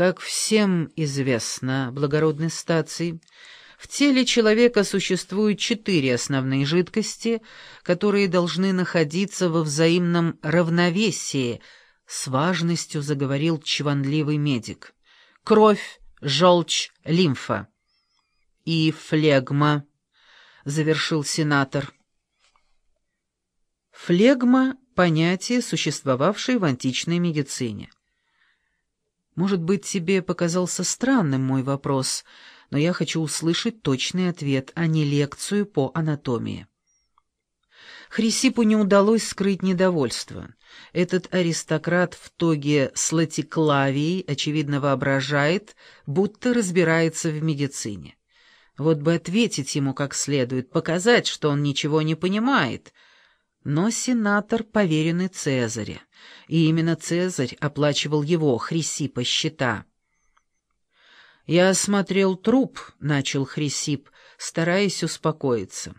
Как всем известно, благородной стации, в теле человека существуют четыре основные жидкости, которые должны находиться во взаимном равновесии, с важностью заговорил чванливый медик. Кровь, желчь, лимфа. И флегма, завершил сенатор. Флегма — понятие, существовавшее в античной медицине. Может быть, тебе показался странным мой вопрос — но я хочу услышать точный ответ, а не лекцию по анатомии. Хрисипу не удалось скрыть недовольство. Этот аристократ в тоге с латиклавией, очевидно, воображает, будто разбирается в медицине. Вот бы ответить ему как следует, показать, что он ничего не понимает. Но сенатор поверенный Цезаря, и именно Цезарь оплачивал его, Хрисипа, счета. «Я осмотрел труп», — начал Хрисип, стараясь успокоиться.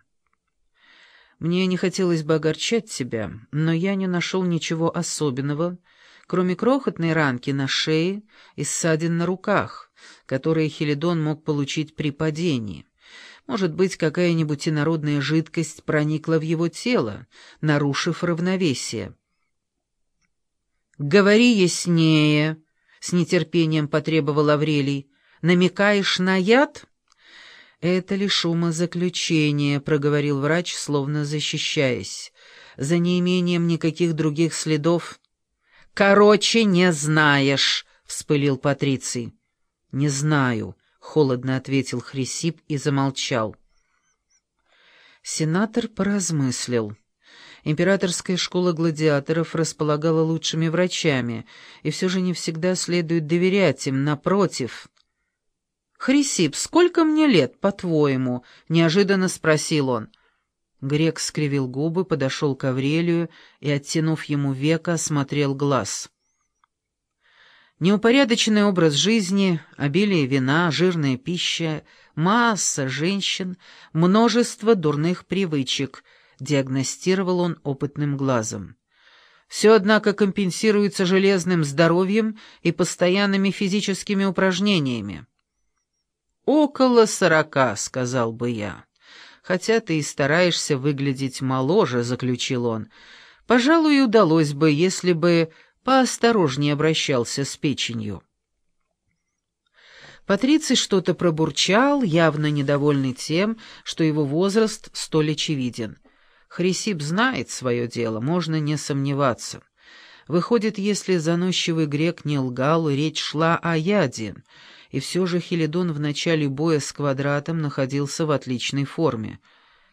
«Мне не хотелось бы огорчать тебя, но я не нашел ничего особенного, кроме крохотной ранки на шее и ссадин на руках, которые Хелидон мог получить при падении. Может быть, какая-нибудь инородная жидкость проникла в его тело, нарушив равновесие». «Говори яснее», — с нетерпением потребовал Аврелий. Намекаешь на яд?» «Это лишь умозаключение», — проговорил врач, словно защищаясь. «За неимением никаких других следов...» «Короче, не знаешь», — вспылил Патриций. «Не знаю», — холодно ответил Хрисип и замолчал. Сенатор поразмыслил. Императорская школа гладиаторов располагала лучшими врачами, и все же не всегда следует доверять им, напротив. «Хрисип, сколько мне лет, по-твоему?» — неожиданно спросил он. Грек скривил губы, подошел к Аврелию и, оттянув ему века, осмотрел глаз. Неупорядоченный образ жизни, обилие вина, жирная пища, масса женщин, множество дурных привычек, диагностировал он опытным глазом. Все, однако, компенсируется железным здоровьем и постоянными физическими упражнениями. «Около сорока», — сказал бы я. «Хотя ты и стараешься выглядеть моложе», — заключил он. «Пожалуй, удалось бы, если бы поосторожнее обращался с печенью». Патриций что-то пробурчал, явно недовольный тем, что его возраст столь очевиден. Хрисип знает свое дело, можно не сомневаться. Выходит, если заносчивый грек не лгал, речь шла о яде — и все же Хелидон в начале боя с квадратом находился в отличной форме.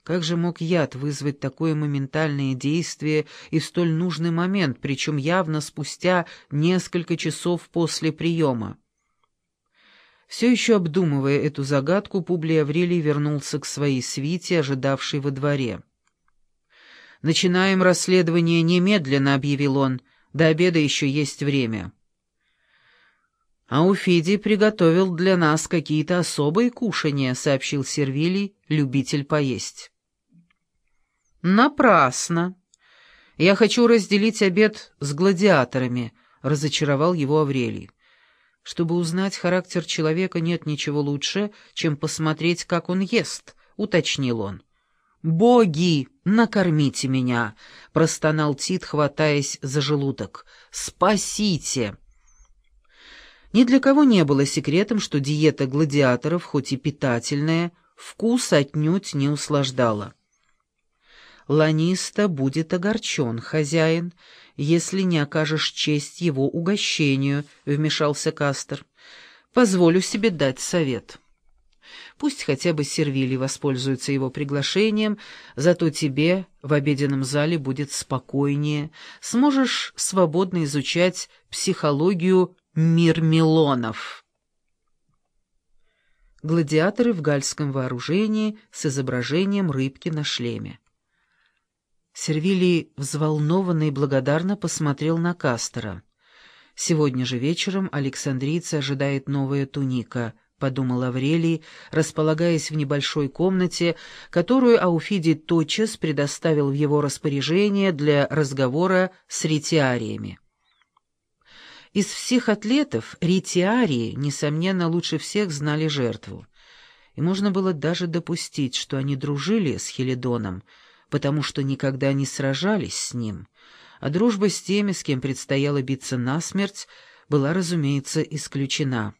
Как же мог яд вызвать такое моментальное действие и в столь нужный момент, причем явно спустя несколько часов после приема? Все еще обдумывая эту загадку, Публий Аврелий вернулся к своей свите, ожидавшей во дворе. «Начинаем расследование немедленно», — объявил он. «До обеда еще есть время». «А Уфидий приготовил для нас какие-то особые кушания», — сообщил Сервилий, любитель поесть. «Напрасно. Я хочу разделить обед с гладиаторами», — разочаровал его Аврелий. «Чтобы узнать характер человека, нет ничего лучше, чем посмотреть, как он ест», — уточнил он. «Боги, накормите меня!» — простонал Тит, хватаясь за желудок. «Спасите!» Ни для кого не было секретом, что диета гладиаторов, хоть и питательная, вкус отнюдь не услаждала. «Ланиста будет огорчен, хозяин, если не окажешь честь его угощению», — вмешался Кастер. «Позволю себе дать совет». Пусть хотя бы Сервили воспользуется его приглашением, зато тебе в обеденном зале будет спокойнее, сможешь свободно изучать психологию Мир Милонов. Гладиаторы в гальском вооружении с изображением рыбки на шлеме. Сервилий взволнованно и благодарно посмотрел на Кастера. «Сегодня же вечером Александрийца ожидает новая туника», — подумал Аврелий, располагаясь в небольшой комнате, которую Ауфидий тотчас предоставил в его распоряжение для разговора с ретиариями. Из всех атлетов ретиарии, несомненно, лучше всех знали жертву. И можно было даже допустить, что они дружили с Хелидоном, потому что никогда не сражались с ним, а дружба с теми, с кем предстояло биться насмерть, была, разумеется, исключена.